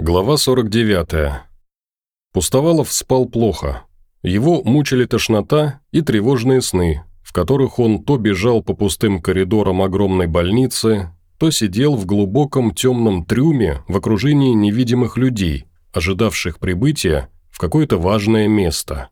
Глава 49. Пустовалов спал плохо. Его мучили тошнота и тревожные сны, в которых он то бежал по пустым коридорам огромной больницы, то сидел в глубоком темном трюме в окружении невидимых людей, ожидавших прибытия в какое-то важное место.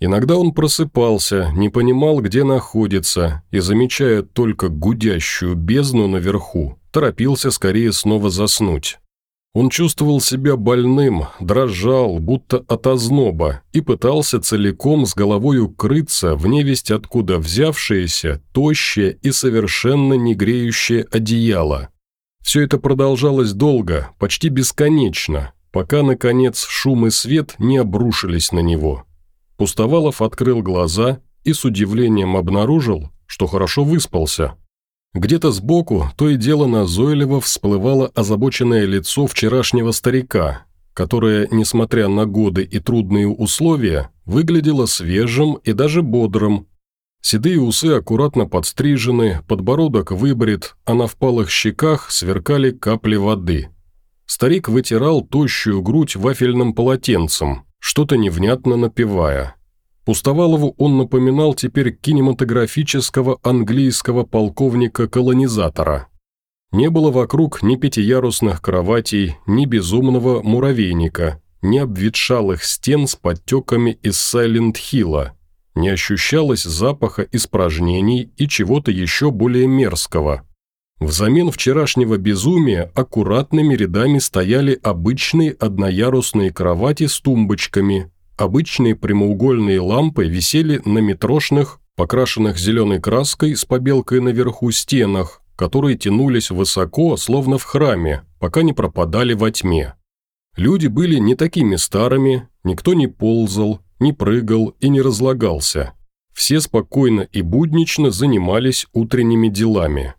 Иногда он просыпался, не понимал, где находится, и, замечая только гудящую бездну наверху, торопился скорее снова заснуть. Он чувствовал себя больным, дрожал, будто от озноба, и пытался целиком с головой укрыться в невесть откуда взявшееся, тощее и совершенно не греющее одеяло. Все это продолжалось долго, почти бесконечно, пока, наконец, шум и свет не обрушились на него. Пустовалов открыл глаза и с удивлением обнаружил, что хорошо выспался – где-то сбоку то и дело назойливо всплывало озабоченное лицо вчерашнего старика, которое, несмотря на годы и трудные условия, выглядело свежим и даже бодрым. Седые усы аккуратно подстрижены, подбородок выбрит, а на впалых щеках сверкали капли воды. Старик вытирал тощую грудь вафельным полотенцем, что-то невнятно напевая. Пустовалову он напоминал теперь кинематографического английского полковника-колонизатора. Не было вокруг ни пятиярусных кроватей, ни безумного муравейника, ни обветшалых стен с подтеками из Сайленд-Хилла. Не ощущалось запаха испражнений и чего-то еще более мерзкого. Взамен вчерашнего безумия аккуратными рядами стояли обычные одноярусные кровати с тумбочками, Обычные прямоугольные лампы висели на метрошных, покрашенных зеленой краской с побелкой наверху стенах, которые тянулись высоко, словно в храме, пока не пропадали во тьме. Люди были не такими старыми, никто не ползал, не прыгал и не разлагался. Все спокойно и буднично занимались утренними делами.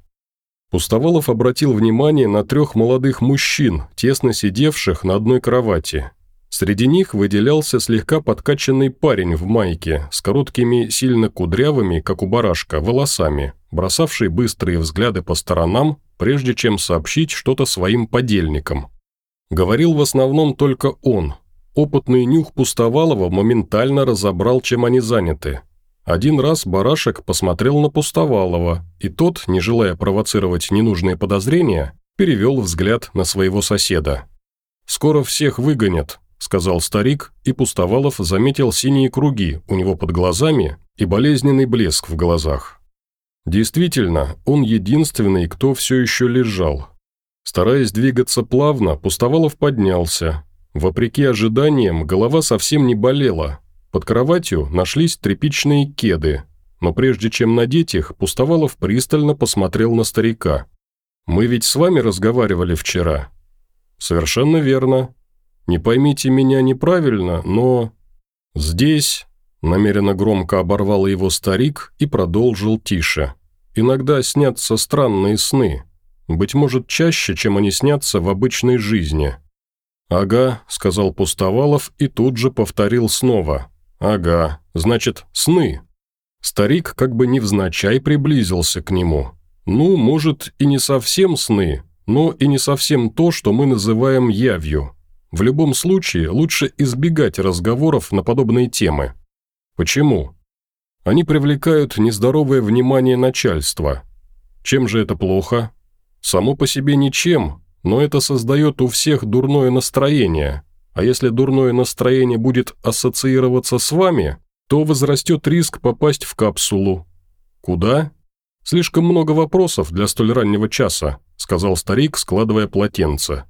Пустовалов обратил внимание на трех молодых мужчин, тесно сидевших на одной кровати. Среди них выделялся слегка подкачанный парень в майке с короткими, сильно кудрявыми, как у барашка, волосами, бросавший быстрые взгляды по сторонам, прежде чем сообщить что-то своим подельникам. Говорил в основном только он. Опытный нюх Пустовалова моментально разобрал, чем они заняты. Один раз барашек посмотрел на Пустовалова, и тот, не желая провоцировать ненужные подозрения, перевел взгляд на своего соседа. «Скоро всех выгонят», – сказал старик, и Пустовалов заметил синие круги у него под глазами и болезненный блеск в глазах. Действительно, он единственный, кто все еще лежал. Стараясь двигаться плавно, Пустовалов поднялся. Вопреки ожиданиям, голова совсем не болела. Под кроватью нашлись тряпичные кеды, но прежде чем надеть их, Пустовалов пристально посмотрел на старика. «Мы ведь с вами разговаривали вчера?» «Совершенно верно. Не поймите меня неправильно, но... Здесь...» Намеренно громко оборвал его старик и продолжил тише. «Иногда снятся странные сны. Быть может, чаще, чем они снятся в обычной жизни». «Ага», — сказал Пустовалов и тут же повторил снова. «Ага, значит, сны». Старик как бы невзначай приблизился к нему. «Ну, может, и не совсем сны, но и не совсем то, что мы называем явью. В любом случае, лучше избегать разговоров на подобные темы. Почему? Они привлекают нездоровое внимание начальства. Чем же это плохо? Само по себе ничем, но это создает у всех дурное настроение. А если дурное настроение будет ассоциироваться с вами, то возрастет риск попасть в капсулу. Куда? Слишком много вопросов для столь раннего часа, сказал старик, складывая полотенце.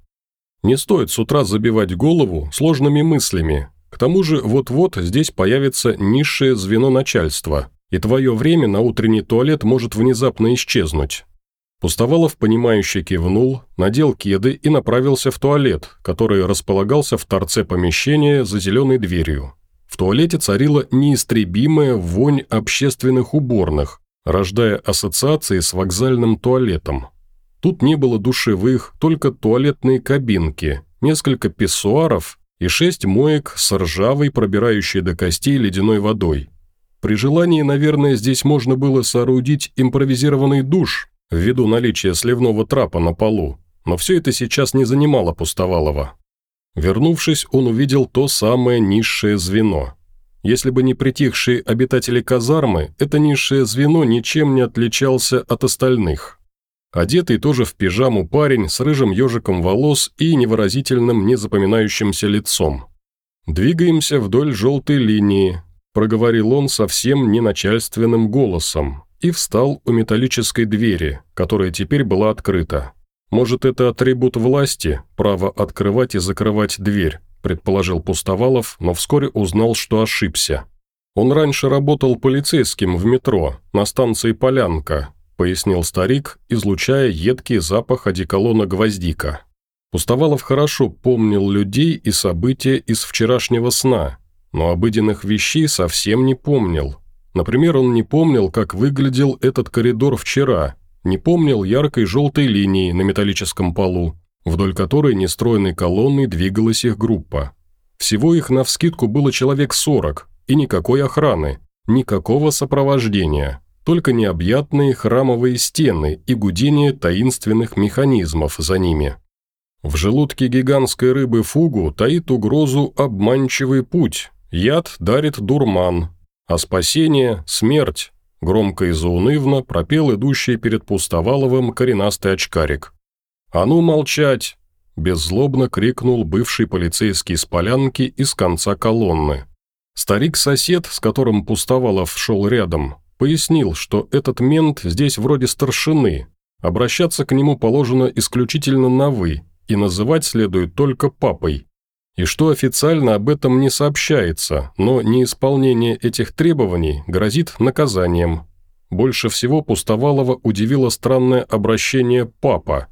Не стоит с утра забивать голову сложными мыслями. К тому же вот-вот здесь появится низшее звено начальства, и твое время на утренний туалет может внезапно исчезнуть. Пустовалов, понимающе кивнул, надел кеды и направился в туалет, который располагался в торце помещения за зеленой дверью. В туалете царила неистребимая вонь общественных уборных, рождая ассоциации с вокзальным туалетом. Тут не было душевых, только туалетные кабинки, несколько писсуаров и шесть моек с ржавой, пробирающей до костей ледяной водой. При желании, наверное, здесь можно было соорудить импровизированный душ ввиду наличия сливного трапа на полу, но все это сейчас не занимало Пустовалова. Вернувшись, он увидел то самое низшее звено. Если бы не притихшие обитатели казармы, это низшее звено ничем не отличался от остальных. Одетый тоже в пижаму парень с рыжим ежиком волос и невыразительным, незапоминающимся лицом. «Двигаемся вдоль желтой линии», – проговорил он совсем неначальственным голосом и встал у металлической двери, которая теперь была открыта. «Может, это атрибут власти, право открывать и закрывать дверь», предположил Пустовалов, но вскоре узнал, что ошибся. «Он раньше работал полицейским в метро, на станции Полянка», пояснил старик, излучая едкий запах одеколона гвоздика. Пустовалов хорошо помнил людей и события из вчерашнего сна, но обыденных вещей совсем не помнил. Например, он не помнил, как выглядел этот коридор вчера, не помнил яркой желтой линии на металлическом полу, вдоль которой нестроенной колонной двигалась их группа. Всего их навскидку было человек сорок, и никакой охраны, никакого сопровождения, только необъятные храмовые стены и гудение таинственных механизмов за ними. В желудке гигантской рыбы фугу таит угрозу обманчивый путь, яд дарит дурман, а спасение – смерть, громко и заунывно пропел идущий перед Пустоваловым коренастый очкарик. «А ну молчать!» – беззлобно крикнул бывший полицейский с полянки из конца колонны. Старик-сосед, с которым Пустовалов шел рядом, пояснил, что этот мент здесь вроде старшины, обращаться к нему положено исключительно на «вы», и называть следует только папой. И что официально об этом не сообщается, но неисполнение этих требований грозит наказанием. Больше всего Пустовалова удивило странное обращение «папа»,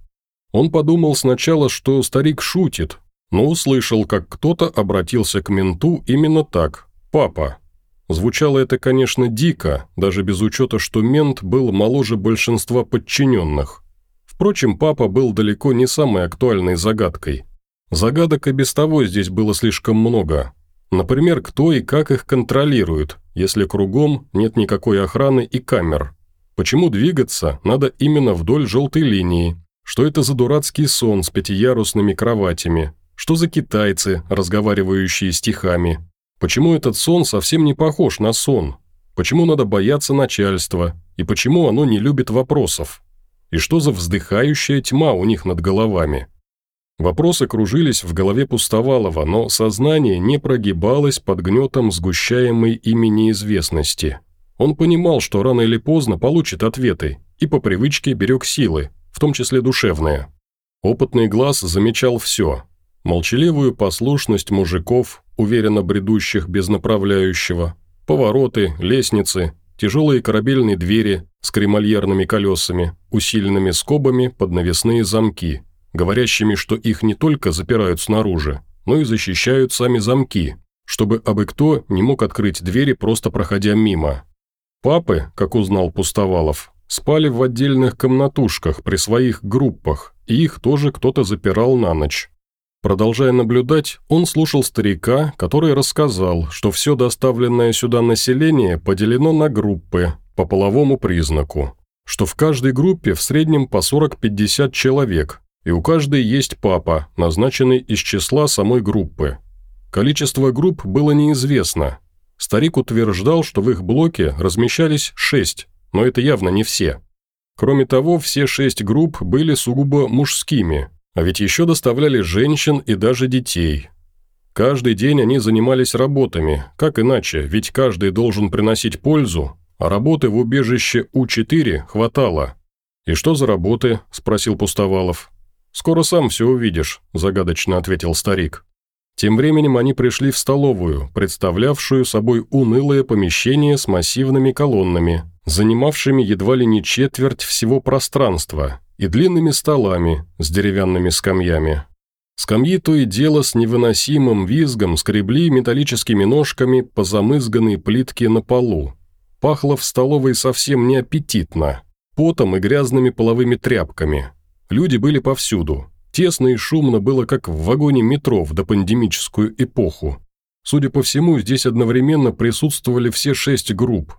он подумал сначала, что старик шутит, но услышал, как кто-то обратился к менту именно так «папа». Звучало это, конечно, дико, даже без учета, что мент был моложе большинства подчиненных. Впрочем, папа был далеко не самой актуальной загадкой. Загадок и без того здесь было слишком много. Например, кто и как их контролирует, если кругом нет никакой охраны и камер. Почему двигаться надо именно вдоль желтой линии, что это за дурацкий сон с пятиярусными кроватями? Что за китайцы, разговаривающие стихами? Почему этот сон совсем не похож на сон? Почему надо бояться начальства? И почему оно не любит вопросов? И что за вздыхающая тьма у них над головами? Вопросы кружились в голове Пустовалова, но сознание не прогибалось под гнетом сгущаемой ими неизвестности. Он понимал, что рано или поздно получит ответы, и по привычке берег силы, в том числе душевное. Опытный глаз замечал все. Молчаливую послушность мужиков, уверенно бредущих без направляющего, повороты, лестницы, тяжелые корабельные двери с кремольерными колесами, усиленными скобами под навесные замки, говорящими, что их не только запирают снаружи, но и защищают сами замки, чтобы абы кто не мог открыть двери, просто проходя мимо. Папы, как узнал Пустовалов, спали в отдельных комнатушках при своих группах, и их тоже кто-то запирал на ночь. Продолжая наблюдать, он слушал старика, который рассказал, что все доставленное сюда население поделено на группы по половому признаку, что в каждой группе в среднем по 40-50 человек, и у каждой есть папа, назначенный из числа самой группы. Количество групп было неизвестно. Старик утверждал, что в их блоке размещались шесть, но это явно не все. Кроме того, все шесть групп были сугубо мужскими, а ведь еще доставляли женщин и даже детей. Каждый день они занимались работами, как иначе, ведь каждый должен приносить пользу, а работы в убежище У-4 хватало. «И что за работы?» – спросил Пустовалов. «Скоро сам все увидишь», – загадочно ответил старик. Тем временем они пришли в столовую, представлявшую собой унылое помещение с массивными колоннами, занимавшими едва ли не четверть всего пространства, и длинными столами с деревянными скамьями. Скамьи то и дело с невыносимым визгом скребли металлическими ножками по замызганной плитке на полу. Пахло в столовой совсем неаппетитно, потом и грязными половыми тряпками. Люди были повсюду. Тесно и шумно было, как в вагоне метро в допандемическую эпоху. Судя по всему, здесь одновременно присутствовали все шесть групп,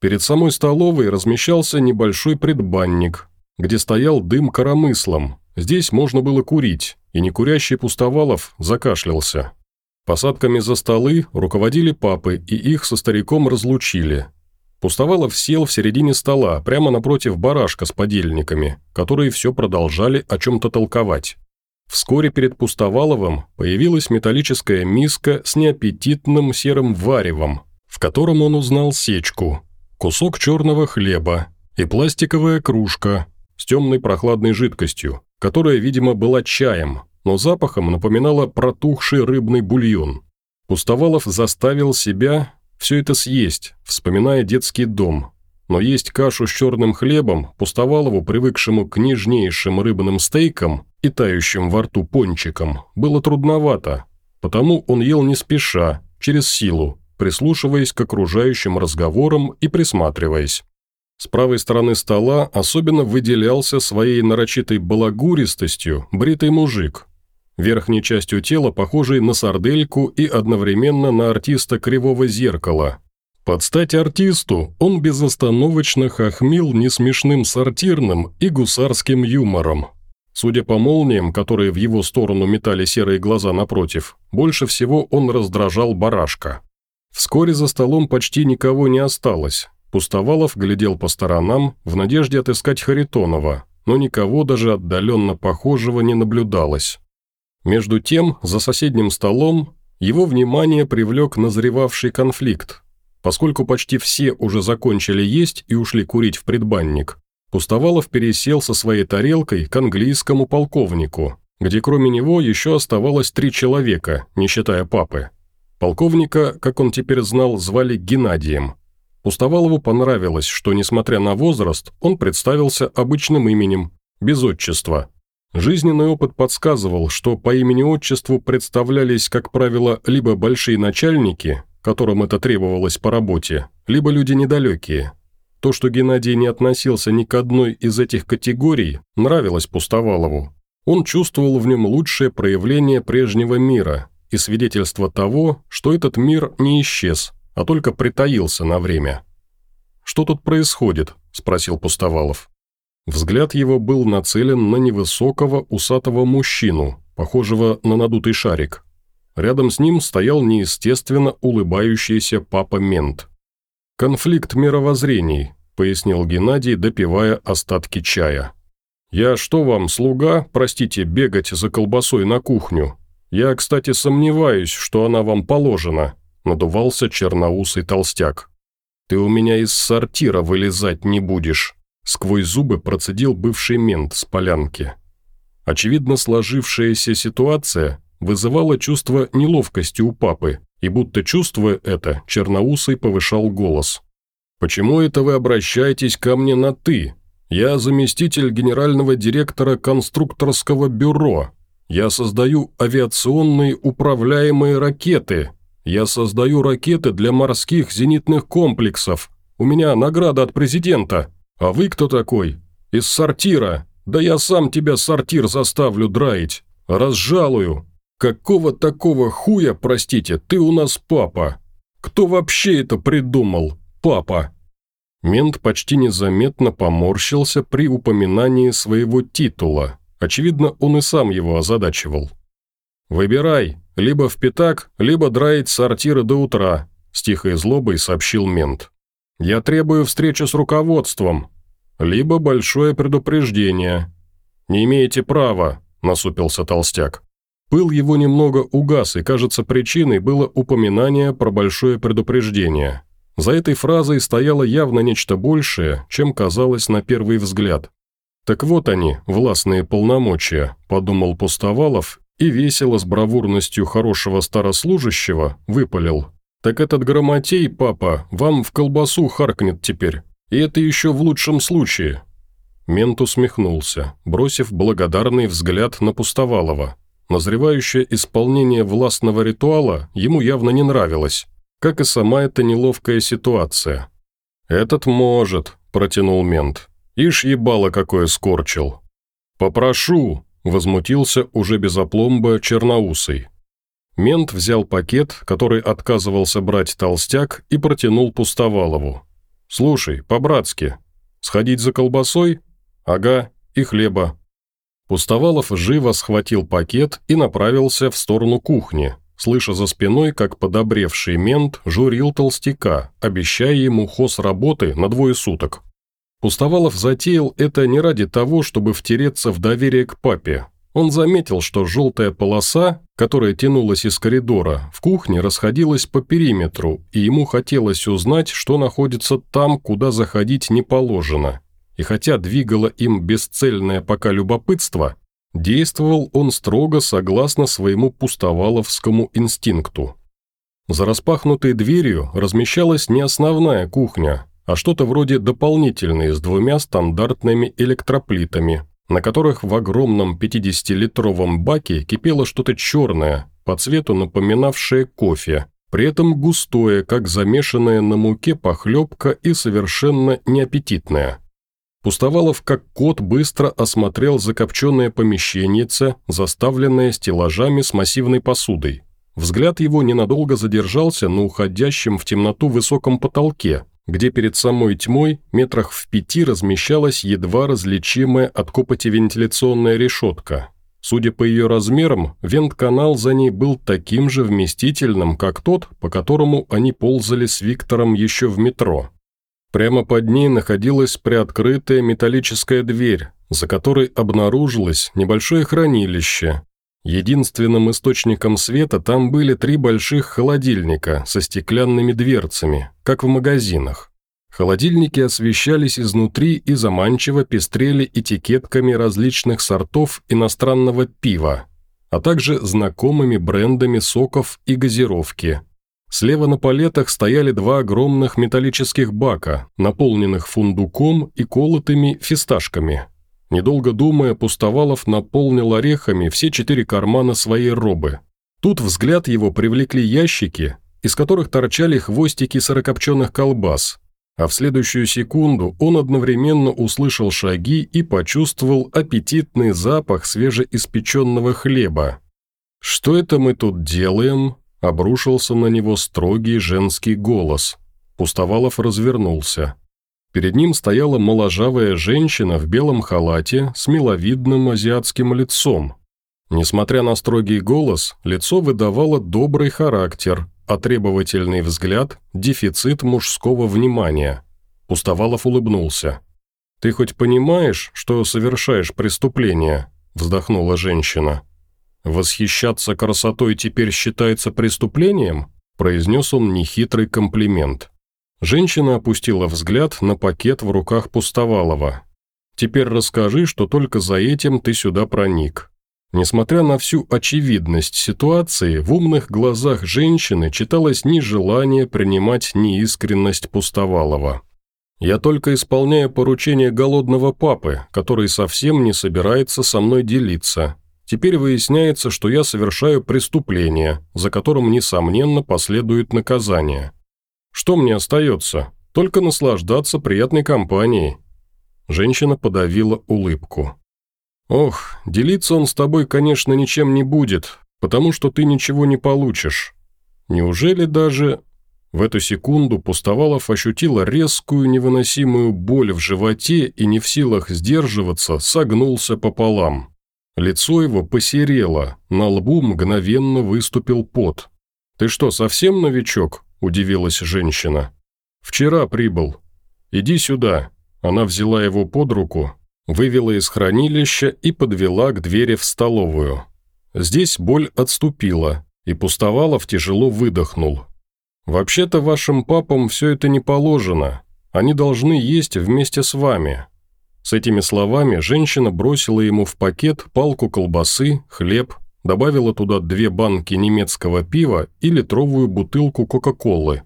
Перед самой столовой размещался небольшой предбанник, где стоял дым коромыслом. Здесь можно было курить, и некурящий Пустовалов закашлялся. Посадками за столы руководили папы, и их со стариком разлучили. Пустовалов сел в середине стола, прямо напротив барашка с подельниками, которые все продолжали о чем-то толковать. Вскоре перед Пустоваловым появилась металлическая миска с неаппетитным серым варевом, в котором он узнал сечку, кусок черного хлеба и пластиковая кружка с темной прохладной жидкостью, которая, видимо, была чаем, но запахом напоминала протухший рыбный бульон. Пустовалов заставил себя все это съесть, вспоминая детский дом, но есть кашу с черным хлебом Пустовалову, привыкшему к нежнейшим рыбным стейкам, и тающим во рту пончиком было трудновато, потому он ел не спеша, через силу, прислушиваясь к окружающим разговорам и присматриваясь. С правой стороны стола особенно выделялся своей нарочитой балагуристостью бритый мужик, верхней частью тела похожий на сардельку и одновременно на артиста кривого зеркала. Под стать артисту он безостановочно хохмил несмешным сортирным и гусарским юмором, Судя по молниям, которые в его сторону метали серые глаза напротив, больше всего он раздражал барашка. Вскоре за столом почти никого не осталось. Пустовалов глядел по сторонам в надежде отыскать Харитонова, но никого даже отдаленно похожего не наблюдалось. Между тем, за соседним столом его внимание привлек назревавший конфликт. Поскольку почти все уже закончили есть и ушли курить в предбанник, Пустовалов пересел со своей тарелкой к английскому полковнику, где кроме него еще оставалось три человека, не считая папы. Полковника, как он теперь знал, звали Геннадием. Пустовалову понравилось, что, несмотря на возраст, он представился обычным именем, без отчества. Жизненный опыт подсказывал, что по имени-отчеству представлялись, как правило, либо большие начальники, которым это требовалось по работе, либо люди недалекие – то, что Геннадий не относился ни к одной из этих категорий, нравилось Пустовалову. Он чувствовал в нем лучшее проявление прежнего мира и свидетельство того, что этот мир не исчез, а только притаился на время. «Что тут происходит?» – спросил Пустовалов. Взгляд его был нацелен на невысокого усатого мужчину, похожего на надутый шарик. Рядом с ним стоял неестественно улыбающийся папа-мент. «Конфликт мировоззрений», – пояснил Геннадий, допивая остатки чая. «Я что вам, слуга, простите, бегать за колбасой на кухню? Я, кстати, сомневаюсь, что она вам положена», – надувался черноусый толстяк. «Ты у меня из сортира вылезать не будешь», – сквозь зубы процедил бывший мент с полянки. Очевидно, сложившаяся ситуация вызывала чувство неловкости у папы, и будто чувствуя это, Черноусый повышал голос. «Почему это вы обращаетесь ко мне на «ты»? Я заместитель генерального директора конструкторского бюро. Я создаю авиационные управляемые ракеты. Я создаю ракеты для морских зенитных комплексов. У меня награда от президента. А вы кто такой? Из сортира. Да я сам тебя сортир заставлю драить. Разжалую. «Какого такого хуя, простите, ты у нас папа? Кто вообще это придумал? Папа?» Мент почти незаметно поморщился при упоминании своего титула. Очевидно, он и сам его озадачивал. «Выбирай, либо в пятак, либо драить сортиры до утра», с тихой злобой сообщил мент. «Я требую встречи с руководством, либо большое предупреждение». «Не имеете права», – насупился толстяк. Пыл его немного угас, и, кажется, причиной было упоминание про большое предупреждение. За этой фразой стояло явно нечто большее, чем казалось на первый взгляд. «Так вот они, властные полномочия», – подумал Пустовалов и весело с бравурностью хорошего старослужащего выпалил. «Так этот грамотей, папа, вам в колбасу харкнет теперь. И это еще в лучшем случае». Мент усмехнулся, бросив благодарный взгляд на Пустовалова. Назревающее исполнение властного ритуала ему явно не нравилось, как и сама эта неловкая ситуация. «Этот может», – протянул мент. «Ишь ебало какое скорчил». «Попрошу», – возмутился уже без опломба черноусый. Мент взял пакет, который отказывался брать толстяк, и протянул Пустовалову. «Слушай, по-братски, сходить за колбасой? Ага, и хлеба. Пустовалов живо схватил пакет и направился в сторону кухни, слыша за спиной, как подобревший мент журил толстяка, обещая ему хоз работы на двое суток. Пустовалов затеял это не ради того, чтобы втереться в доверие к папе. Он заметил, что желтая полоса, которая тянулась из коридора, в кухне расходилась по периметру, и ему хотелось узнать, что находится там, куда заходить не положено. И хотя двигало им бесцельное пока любопытство, действовал он строго согласно своему пустоваловскому инстинкту. За распахнутой дверью размещалась не основная кухня, а что-то вроде дополнительной с двумя стандартными электроплитами, на которых в огромном 50-литровом баке кипело что-то черное, по цвету напоминавшее кофе, при этом густое, как замешанная на муке похлебка и совершенно неаппетитное. Пустовалов, как кот, быстро осмотрел закопченное помещеннице, заставленное стеллажами с массивной посудой. Взгляд его ненадолго задержался на уходящем в темноту высоком потолке, где перед самой тьмой метрах в пяти размещалась едва различимая от копоти вентиляционная решетка. Судя по ее размерам, вент-канал за ней был таким же вместительным, как тот, по которому они ползали с Виктором еще в метро. Прямо под ней находилась приоткрытая металлическая дверь, за которой обнаружилось небольшое хранилище, Единственным источником света там были три больших холодильника со стеклянными дверцами, как в магазинах. Холодильники освещались изнутри и заманчиво пестрели этикетками различных сортов иностранного пива, а также знакомыми брендами соков и газировки. Слева на палетах стояли два огромных металлических бака, наполненных фундуком и колотыми фисташками – Недолго думая, Пустовалов наполнил орехами все четыре кармана своей робы. Тут взгляд его привлекли ящики, из которых торчали хвостики сырокопченых колбас, а в следующую секунду он одновременно услышал шаги и почувствовал аппетитный запах свежеиспеченного хлеба. «Что это мы тут делаем?» – обрушился на него строгий женский голос. Пустовалов развернулся. Перед ним стояла моложавая женщина в белом халате с миловидным азиатским лицом. Несмотря на строгий голос, лицо выдавало добрый характер, а требовательный взгляд – дефицит мужского внимания. Пустовалов улыбнулся. «Ты хоть понимаешь, что совершаешь преступление?» – вздохнула женщина. «Восхищаться красотой теперь считается преступлением?» – произнес он нехитрый комплимент. Женщина опустила взгляд на пакет в руках Пустовалова. «Теперь расскажи, что только за этим ты сюда проник». Несмотря на всю очевидность ситуации, в умных глазах женщины читалось ни желание принимать ни искренность Пустовалова. «Я только исполняю поручение голодного папы, который совсем не собирается со мной делиться. Теперь выясняется, что я совершаю преступление, за которым, несомненно, последует наказание. Что мне остается? Только наслаждаться приятной компанией». Женщина подавила улыбку. «Ох, делиться он с тобой, конечно, ничем не будет, потому что ты ничего не получишь. Неужели даже...» В эту секунду Пустовалов ощутила резкую невыносимую боль в животе и не в силах сдерживаться, согнулся пополам. Лицо его посерело, на лбу мгновенно выступил пот. «Ты что, совсем новичок?» – удивилась женщина. «Вчера прибыл. Иди сюда». Она взяла его под руку, вывела из хранилища и подвела к двери в столовую. Здесь боль отступила, и Пустовалов тяжело выдохнул. «Вообще-то вашим папам все это не положено. Они должны есть вместе с вами». С этими словами женщина бросила ему в пакет палку колбасы, хлеб, Добавила туда две банки немецкого пива и литровую бутылку Кока-Колы.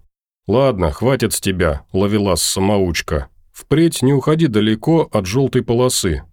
«Ладно, хватит с тебя», – ловила самоучка. «Впредь не уходи далеко от желтой полосы.